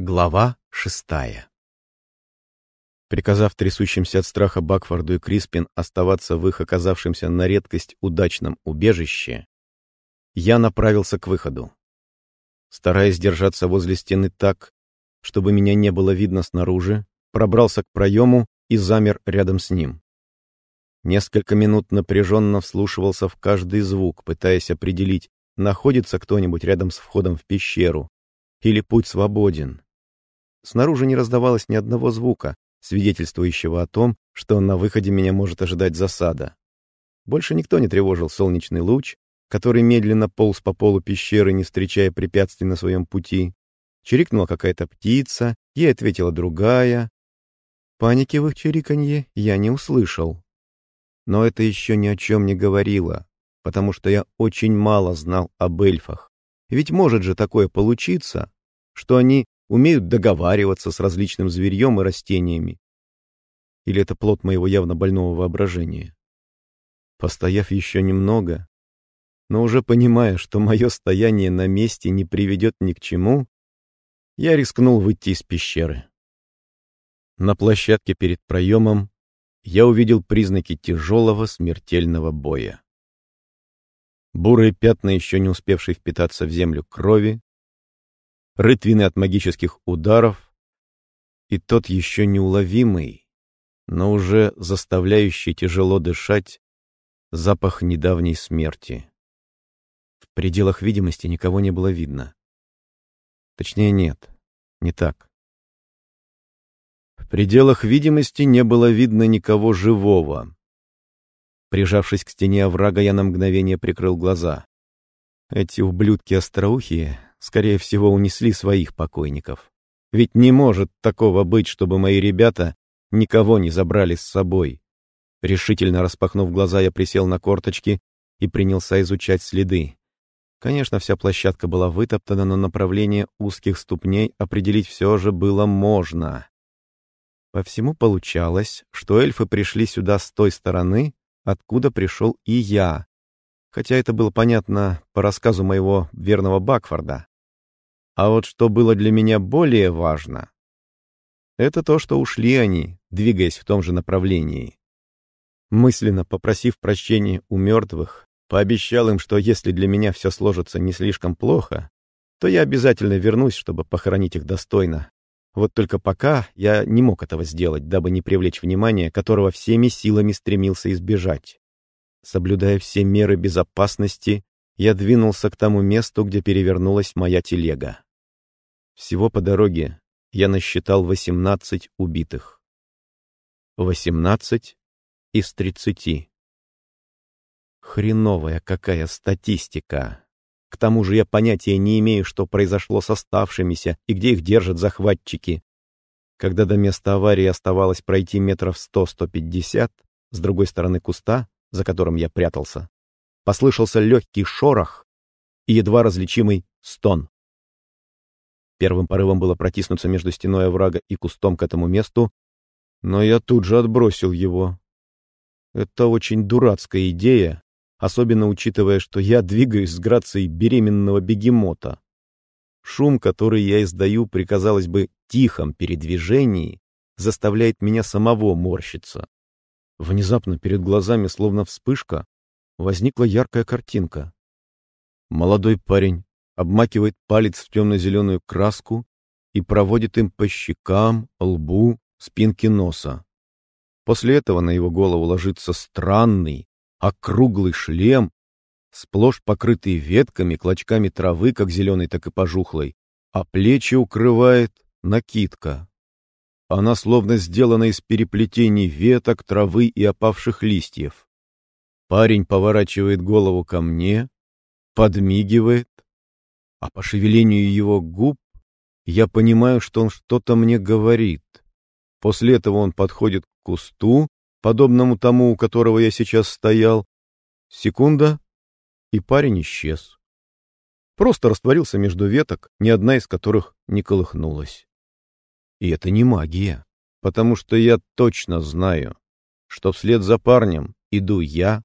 Глава шестая Приказав трясущимся от страха Бакфорду и Криспин оставаться в их оказавшемся на редкость удачном убежище, я направился к выходу. Стараясь держаться возле стены так, чтобы меня не было видно снаружи, пробрался к проему и замер рядом с ним. Несколько минут напряженно вслушивался в каждый звук, пытаясь определить, находится кто-нибудь рядом с входом в пещеру, или путь свободен. Снаружи не раздавалось ни одного звука, свидетельствующего о том, что на выходе меня может ожидать засада. Больше никто не тревожил солнечный луч, который медленно полз по полу пещеры, не встречая препятствий на своем пути. Чирикнула какая-то птица, ей ответила другая. Паники в их чириканье я не услышал. Но это еще ни о чем не говорило, потому что я очень мало знал об эльфах. Ведь может же такое получиться, что они умеют договариваться с различным зверьем и растениями. Или это плод моего явно больного воображения? Постояв еще немного, но уже понимая, что мое стояние на месте не приведет ни к чему, я рискнул выйти из пещеры. На площадке перед проемом я увидел признаки тяжелого смертельного боя. Бурые пятна, еще не успевшие впитаться в землю крови, рытвины от магических ударов и тот еще неуловимый, но уже заставляющий тяжело дышать запах недавней смерти. В пределах видимости никого не было видно. Точнее, нет, не так. В пределах видимости не было видно никого живого. Прижавшись к стене оврага, я на мгновение прикрыл глаза. Эти ублюдки остроухие скорее всего, унесли своих покойников. Ведь не может такого быть, чтобы мои ребята никого не забрали с собой. Решительно распахнув глаза, я присел на корточки и принялся изучать следы. Конечно, вся площадка была вытоптана, но направление узких ступней определить все же было можно. По всему получалось, что эльфы пришли сюда с той стороны, откуда пришел и я, хотя это было понятно по рассказу моего верного Бакфорда. А вот что было для меня более важно, это то, что ушли они, двигаясь в том же направлении. Мысленно попросив прощения у мертвых, пообещал им, что если для меня все сложится не слишком плохо, то я обязательно вернусь, чтобы похоронить их достойно. Вот только пока я не мог этого сделать, дабы не привлечь внимание, которого всеми силами стремился избежать. Соблюдая все меры безопасности, я двинулся к тому месту, где перевернулась моя телега. Всего по дороге я насчитал 18 убитых. 18 из 30. Хреновая какая статистика. К тому же я понятия не имею, что произошло с оставшимися и где их держат захватчики. Когда до места аварии оставалось пройти метров 100-150, с другой стороны куста, за которым я прятался, послышался легкий шорох и едва различимый стон. Первым порывом было протиснуться между стеной оврага и кустом к этому месту, но я тут же отбросил его. Это очень дурацкая идея, особенно учитывая, что я двигаюсь с грацией беременного бегемота. Шум, который я издаю при, казалось бы, тихом передвижении, заставляет меня самого морщиться. Внезапно перед глазами, словно вспышка, возникла яркая картинка. Молодой парень обмакивает палец в темно-зеленую краску и проводит им по щекам, лбу, спинке носа. После этого на его голову ложится странный, округлый шлем, сплошь покрытый ветками, клочками травы, как зеленой, так и пожухлой, а плечи укрывает накидка. Она словно сделана из переплетений веток, травы и опавших листьев. Парень поворачивает голову ко мне, подмигивает, а по шевелению его губ я понимаю, что он что-то мне говорит. После этого он подходит к кусту, подобному тому, у которого я сейчас стоял. Секунда, и парень исчез. Просто растворился между веток, ни одна из которых не колыхнулась. И это не магия, потому что я точно знаю, что вслед за парнем иду я,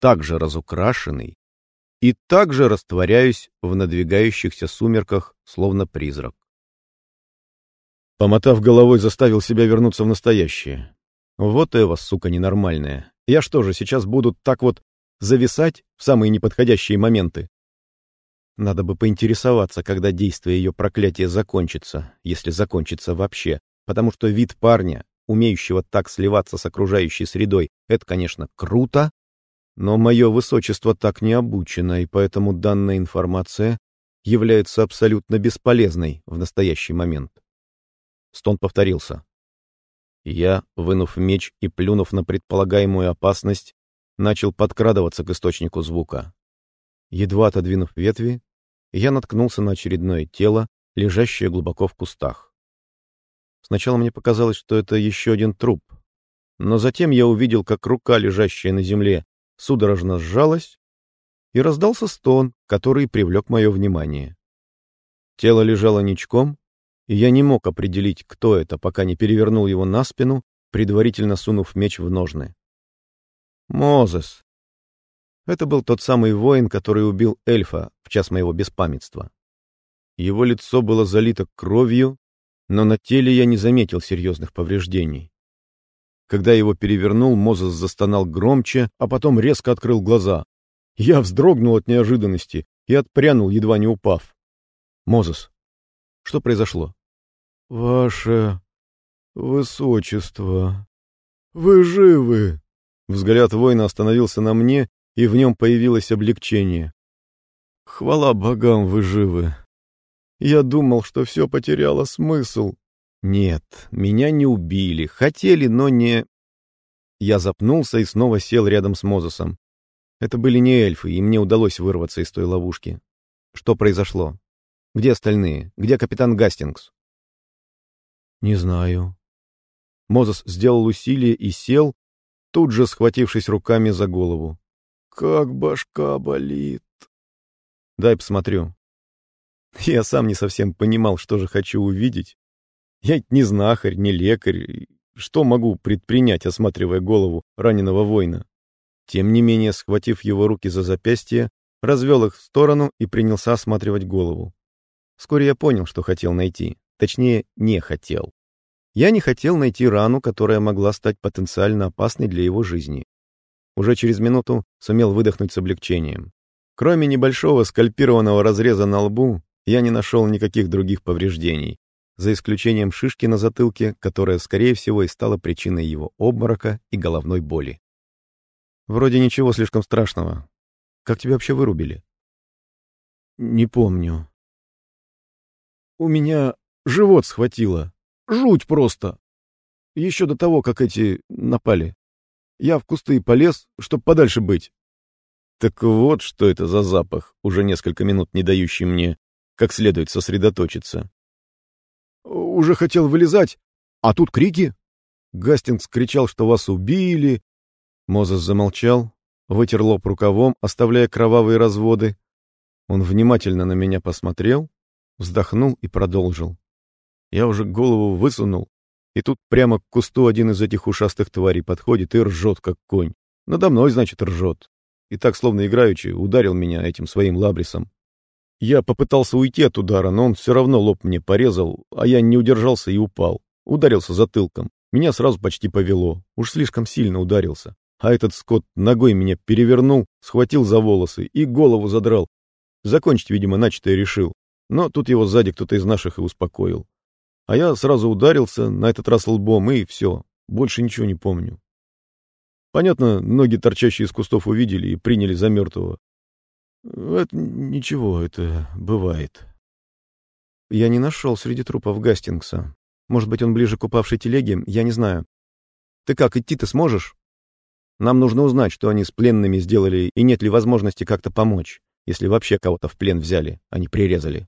также разукрашенный, и также растворяюсь в надвигающихся сумерках, словно призрак. Помотав головой, заставил себя вернуться в настоящее. Вот Эва, сука, ненормальная. Я что же, сейчас буду так вот зависать в самые неподходящие моменты? Надо бы поинтересоваться, когда действие ее проклятия закончится, если закончится вообще, потому что вид парня, умеющего так сливаться с окружающей средой, это, конечно, круто, но мое высочество так не обучено, и поэтому данная информация является абсолютно бесполезной в настоящий момент. Стон повторился. Я, вынув меч и плюнув на предполагаемую опасность, начал подкрадываться к источнику звука. Едва отодвинув ветви, я наткнулся на очередное тело, лежащее глубоко в кустах. Сначала мне показалось, что это еще один труп, но затем я увидел, как рука, лежащая на земле, судорожно сжалась, и раздался стон, который привлек мое внимание. Тело лежало ничком, и я не мог определить, кто это, пока не перевернул его на спину, предварительно сунув меч в ножны. Мозес. Это был тот самый воин, который убил эльфа в час моего беспамятства. Его лицо было залито кровью, но на теле я не заметил серьезных повреждений. Когда его перевернул, Мозес застонал громче, а потом резко открыл глаза. Я вздрогнул от неожиданности и отпрянул, едва не упав. «Мозес, что произошло?» «Ваше высочество, вы живы!» Взгляд воина остановился на мне, и в нем появилось облегчение. «Хвала богам, вы живы! Я думал, что все потеряло смысл. Нет, меня не убили. Хотели, но не... Я запнулся и снова сел рядом с Мозесом. Это были не эльфы, и мне удалось вырваться из той ловушки. Что произошло? Где остальные? Где капитан Гастингс? Не знаю. Мозес сделал усилие и сел, тут же схватившись руками за голову. Как башка болит. Дай посмотрю. Я сам не совсем понимал, что же хочу увидеть, я не знахарь, не лекарь. Что могу предпринять, осматривая голову раненого воина? Тем не менее, схватив его руки за запястье, развел их в сторону и принялся осматривать голову. Вскоре я понял, что хотел найти. Точнее, не хотел. Я не хотел найти рану, которая могла стать потенциально опасной для его жизни. Уже через минуту сумел выдохнуть с облегчением. Кроме небольшого скальпированного разреза на лбу, я не нашел никаких других повреждений, за исключением шишки на затылке, которая, скорее всего, и стала причиной его обморока и головной боли. Вроде ничего слишком страшного. Как тебя вообще вырубили? Не помню. У меня живот схватило. Жуть просто. Еще до того, как эти напали. Я в кусты полез, чтоб подальше быть. Так вот, что это за запах, уже несколько минут не дающий мне как следует сосредоточиться. Уже хотел вылезать, а тут крики. Гастингс кричал, что вас убили. Мозес замолчал, вытер лоб рукавом, оставляя кровавые разводы. Он внимательно на меня посмотрел, вздохнул и продолжил. Я уже голову высунул, и тут прямо к кусту один из этих ушастых тварей подходит и ржет, как конь. Надо мной, значит, ржет. И так, словно играючи, ударил меня этим своим лабрисом. Я попытался уйти от удара, но он все равно лоб мне порезал, а я не удержался и упал. Ударился затылком. Меня сразу почти повело. Уж слишком сильно ударился. А этот скот ногой меня перевернул, схватил за волосы и голову задрал. Закончить, видимо, начатое решил. Но тут его сзади кто-то из наших и успокоил. А я сразу ударился, на этот раз лбом, и все. Больше ничего не помню. Понятно, ноги, торчащие из кустов, увидели и приняли за мертвого. Это ничего, это бывает. Я не нашел среди трупов Гастингса. Может быть, он ближе к упавшей телеге, я не знаю. Ты как, идти-то сможешь? Нам нужно узнать, что они с пленными сделали, и нет ли возможности как-то помочь, если вообще кого-то в плен взяли, а не прирезали.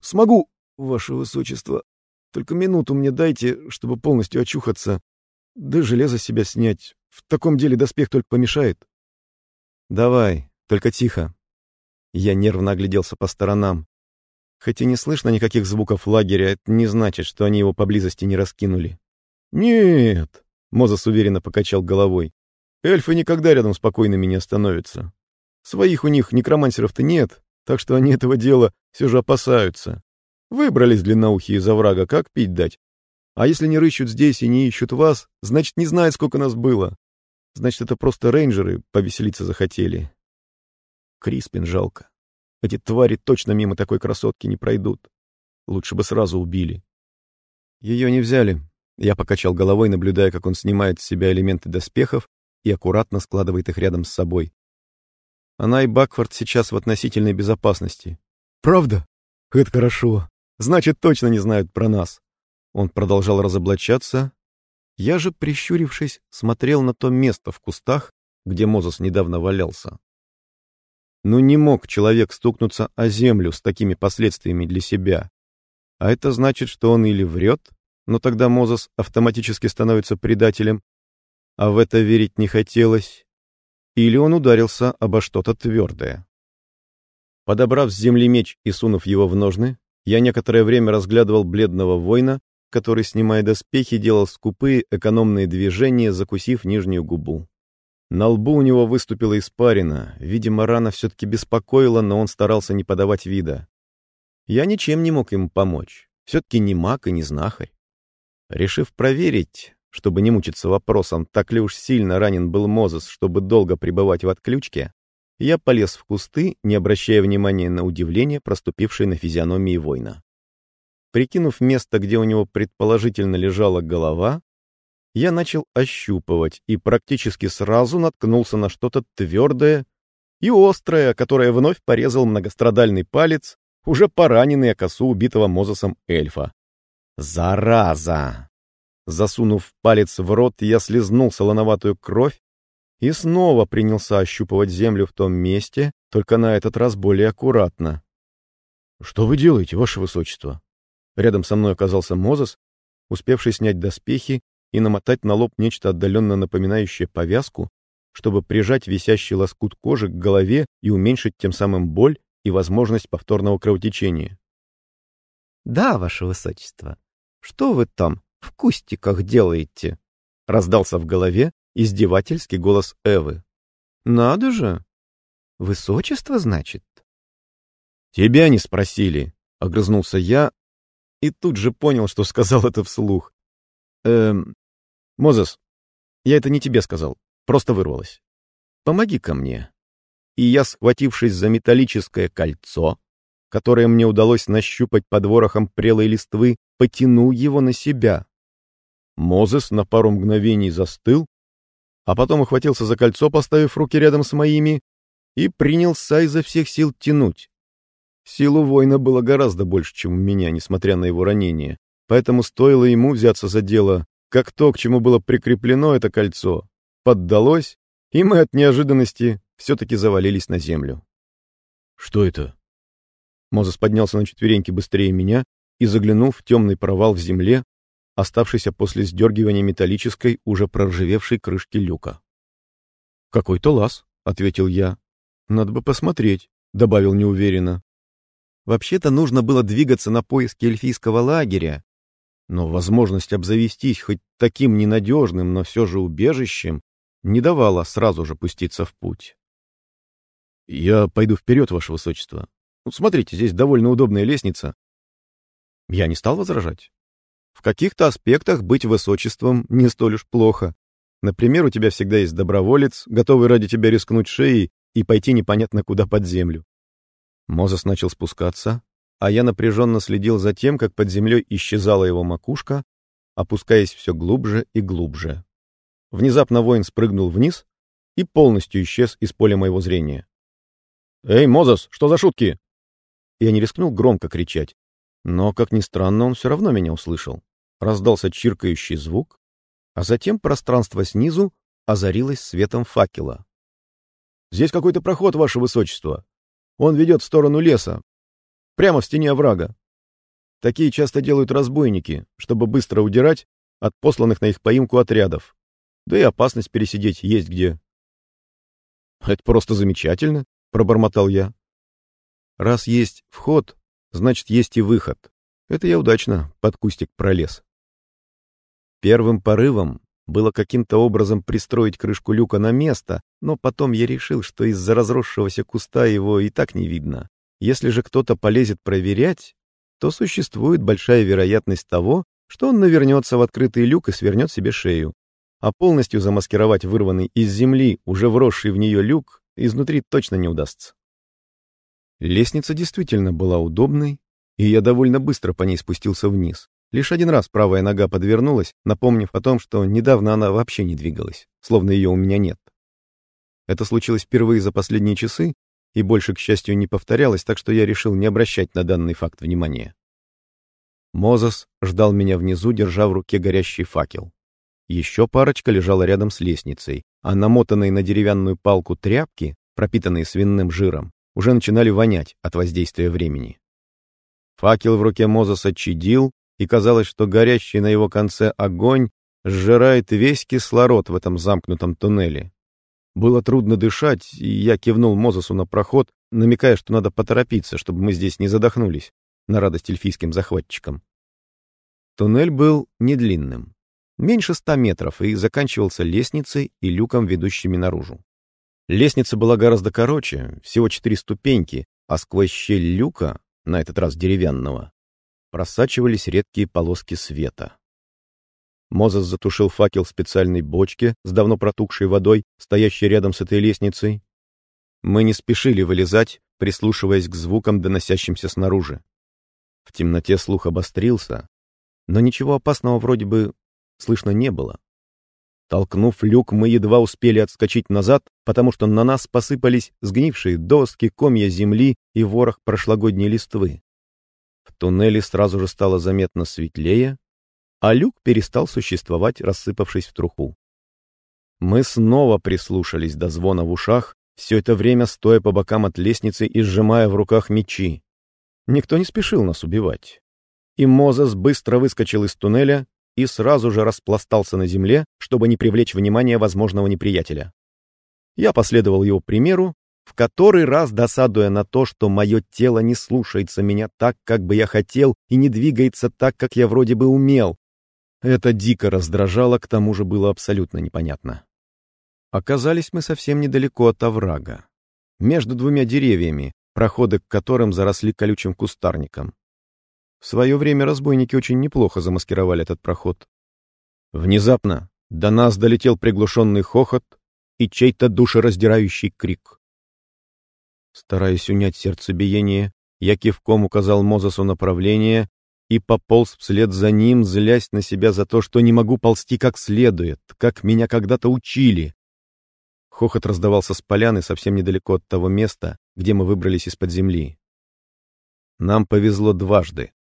Смогу, ваше высочество. Только минуту мне дайте, чтобы полностью очухаться. Да железо себя снять. В таком деле доспех только помешает. Давай, только тихо. Я нервно огляделся по сторонам. Хотя не слышно никаких звуков лагеря, это не значит, что они его поблизости не раскинули. «Нет!» — Мозес уверенно покачал головой. «Эльфы никогда рядом спокойными не остановятся. Своих у них некромансеров-то нет, так что они этого дела все же опасаются. Выбрались длинноухие из оврага, как пить дать. А если не рыщут здесь и не ищут вас, значит, не знают, сколько нас было. Значит, это просто рейнджеры повеселиться захотели. Криспин жалко. Эти твари точно мимо такой красотки не пройдут. Лучше бы сразу убили. Ее не взяли. Я покачал головой, наблюдая, как он снимает с себя элементы доспехов и аккуратно складывает их рядом с собой. Она и Бакфорд сейчас в относительной безопасности. Правда? Это хорошо. Значит, точно не знают про нас. Он продолжал разоблачаться. Я же, прищурившись, смотрел на то место в кустах, где Мозес недавно валялся. Ну не мог человек стукнуться о землю с такими последствиями для себя. А это значит, что он или врет, но тогда Мозес автоматически становится предателем, а в это верить не хотелось, или он ударился обо что-то твердое. Подобрав с земли меч и сунув его в ножны, я некоторое время разглядывал бледного воина, который, снимая доспехи, делал скупые экономные движения, закусив нижнюю губу. На лбу у него выступила испарина, видимо, рана все-таки беспокоила, но он старался не подавать вида. Я ничем не мог ему помочь, все-таки не маг и не знахарь. Решив проверить, чтобы не мучиться вопросом, так ли уж сильно ранен был Мозес, чтобы долго пребывать в отключке, я полез в кусты, не обращая внимания на удивление, проступившее на физиономии воина. Прикинув место, где у него предположительно лежала голова, я начал ощупывать и практически сразу наткнулся на что-то твердое и острое, которое вновь порезал многострадальный палец, уже пораненный о косу убитого Мозесом эльфа. «Зараза!» Засунув палец в рот, я слезнул солоноватую кровь и снова принялся ощупывать землю в том месте, только на этот раз более аккуратно. «Что вы делаете, ваше высочество?» Рядом со мной оказался Мозес, успевший снять доспехи и намотать на лоб нечто отдаленно напоминающее повязку, чтобы прижать висящий лоскут кожи к голове и уменьшить тем самым боль и возможность повторного кровотечения. «Да, ваше высочество. Что вы там?» в кустиках делаете?» — раздался в голове издевательский голос Эвы. «Надо же! Высочество, значит?» «Тебя не спросили», — огрызнулся я и тут же понял, что сказал это вслух. «Эм, Мозес, я это не тебе сказал, просто вырвалось. помоги ко мне». И я, схватившись за металлическое кольцо, которое мне удалось нащупать под ворохом прелой листвы, потянул его на себя. Мозес на пару мгновений застыл, а потом ухватился за кольцо, поставив руки рядом с моими, и принялся изо всех сил тянуть. Силу воина было гораздо больше, чем у меня, несмотря на его ранение, поэтому стоило ему взяться за дело, как то, к чему было прикреплено это кольцо, поддалось, и мы от неожиданности все-таки завалились на землю. «Что это?» Мозес поднялся на четвереньки быстрее меня и заглянул в темный провал в земле, оставшийся после сдергивания металлической, уже проржавевшей крышки люка. «Какой-то лаз», — ответил я. «Надо бы посмотреть», — добавил неуверенно. Вообще-то нужно было двигаться на поиски эльфийского лагеря, но возможность обзавестись хоть таким ненадежным, но все же убежищем не давала сразу же пуститься в путь. «Я пойду вперед, ваше высочество. смотрите, здесь довольно удобная лестница». Я не стал возражать. В каких-то аспектах быть высочеством не столь уж плохо. Например, у тебя всегда есть доброволец, готовый ради тебя рискнуть шеей и пойти непонятно куда под землю. Мозес начал спускаться, а я напряженно следил за тем, как под землей исчезала его макушка, опускаясь все глубже и глубже. Внезапно воин спрыгнул вниз и полностью исчез из поля моего зрения. «Эй, Мозес, что за шутки?» Я не рискнул громко кричать, но, как ни странно, он все равно меня услышал. Раздался чиркающий звук, а затем пространство снизу озарилось светом факела. «Здесь какой-то проход, ваше высочество. Он ведет в сторону леса, прямо в стене оврага. Такие часто делают разбойники, чтобы быстро удирать от посланных на их поимку отрядов. Да и опасность пересидеть есть где». «Это просто замечательно», — пробормотал я. «Раз есть вход, значит, есть и выход. Это я удачно под кустик пролез. Первым порывом было каким-то образом пристроить крышку люка на место, но потом я решил, что из-за разросшегося куста его и так не видно. Если же кто-то полезет проверять, то существует большая вероятность того, что он навернется в открытый люк и свернет себе шею. А полностью замаскировать вырванный из земли, уже вросший в нее люк, изнутри точно не удастся. Лестница действительно была удобной, и я довольно быстро по ней спустился вниз. Лишь один раз правая нога подвернулась, напомнив о том, что недавно она вообще не двигалась, словно ее у меня нет. Это случилось впервые за последние часы, и больше, к счастью, не повторялось, так что я решил не обращать на данный факт внимания. Мозес ждал меня внизу, держа в руке горящий факел. Еще парочка лежала рядом с лестницей, а намотанные на деревянную палку тряпки, пропитанные свиным жиром, уже начинали вонять от воздействия времени. Факел в руке Мозеса чадил, и казалось, что горящий на его конце огонь сжирает весь кислород в этом замкнутом туннеле. Было трудно дышать, и я кивнул Мозесу на проход, намекая, что надо поторопиться, чтобы мы здесь не задохнулись, на радость эльфийским захватчикам. Туннель был недлинным, меньше ста метров, и заканчивался лестницей и люком, ведущими наружу. Лестница была гораздо короче, всего четыре ступеньки, а сквозь щель люка, на этот раз деревянного, просачивались редкие полоски света. Мозес затушил факел в специальной бочке с давно протухшей водой, стоящей рядом с этой лестницей. Мы не спешили вылезать, прислушиваясь к звукам, доносящимся снаружи. В темноте слух обострился, но ничего опасного вроде бы слышно не было. Толкнув люк, мы едва успели отскочить назад, потому что на нас посыпались сгнившие доски, комья земли и ворох прошлогодней листвы. В туннеле сразу же стало заметно светлее, а люк перестал существовать, рассыпавшись в труху. Мы снова прислушались до звона в ушах, все это время стоя по бокам от лестницы и сжимая в руках мечи. Никто не спешил нас убивать. И Мозес быстро выскочил из туннеля и сразу же распластался на земле, чтобы не привлечь внимание возможного неприятеля. Я последовал его примеру в который раз досадуя на то, что мое тело не слушается меня так, как бы я хотел, и не двигается так, как я вроде бы умел. Это дико раздражало, к тому же было абсолютно непонятно. Оказались мы совсем недалеко от оврага, между двумя деревьями, проходы к которым заросли колючим кустарником. В свое время разбойники очень неплохо замаскировали этот проход. Внезапно до нас долетел приглушенный хохот и чей-то душераздирающий крик. Стараясь унять сердцебиение, я кивком указал Мозесу направление и пополз вслед за ним, злясь на себя за то, что не могу ползти как следует, как меня когда-то учили. Хохот раздавался с поляны совсем недалеко от того места, где мы выбрались из-под земли. Нам повезло дважды.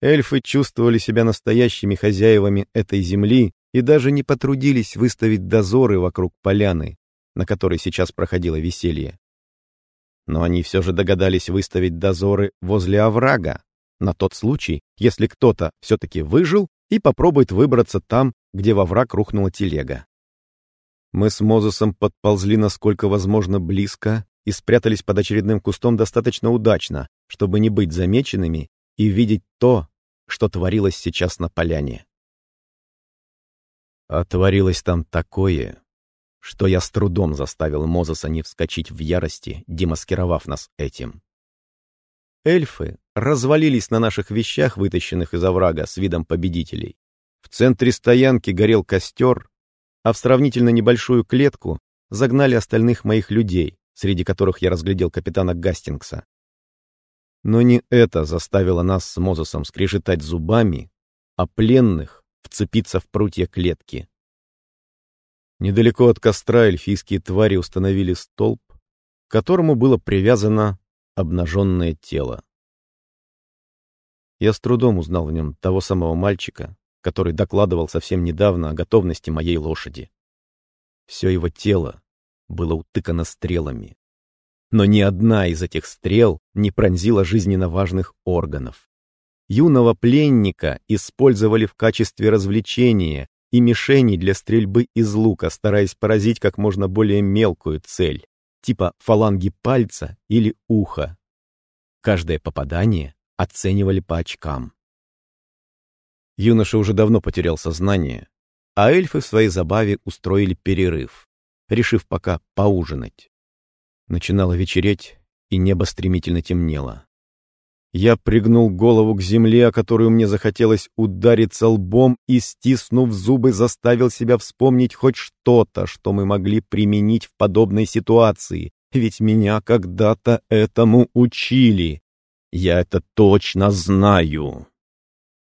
Эльфы чувствовали себя настоящими хозяевами этой земли и даже не потрудились выставить дозоры вокруг поляны, на которой сейчас проходило веселье. Но они все же догадались выставить дозоры возле оврага, на тот случай, если кто-то все-таки выжил и попробует выбраться там, где во враг рухнула телега. Мы с Мозесом подползли насколько возможно близко и спрятались под очередным кустом достаточно удачно, чтобы не быть замеченными и видеть то, что творилось сейчас на поляне. А творилось там такое, что я с трудом заставил Мозеса не вскочить в ярости, демаскировав нас этим. Эльфы развалились на наших вещах, вытащенных из оврага с видом победителей. В центре стоянки горел костер, а в сравнительно небольшую клетку загнали остальных моих людей, среди которых я разглядел капитана Гастингса. Но не это заставило нас с Мозесом скрежетать зубами, а пленных вцепиться в прутья клетки. Недалеко от костра эльфийские твари установили столб, к которому было привязано обнаженное тело. Я с трудом узнал в нем того самого мальчика, который докладывал совсем недавно о готовности моей лошади. Все его тело было утыкано стрелами. Но ни одна из этих стрел не пронзила жизненно важных органов. Юного пленника использовали в качестве развлечения, и мишени для стрельбы из лука, стараясь поразить как можно более мелкую цель, типа фаланги пальца или уха. Каждое попадание оценивали по очкам. Юноша уже давно потерял сознание, а эльфы в своей забаве устроили перерыв, решив пока поужинать. Начинало вечереть, и небо стремительно темнело. Я пригнул голову к земле, о которую мне захотелось удариться лбом, и, стиснув зубы, заставил себя вспомнить хоть что-то, что мы могли применить в подобной ситуации, ведь меня когда-то этому учили. Я это точно знаю.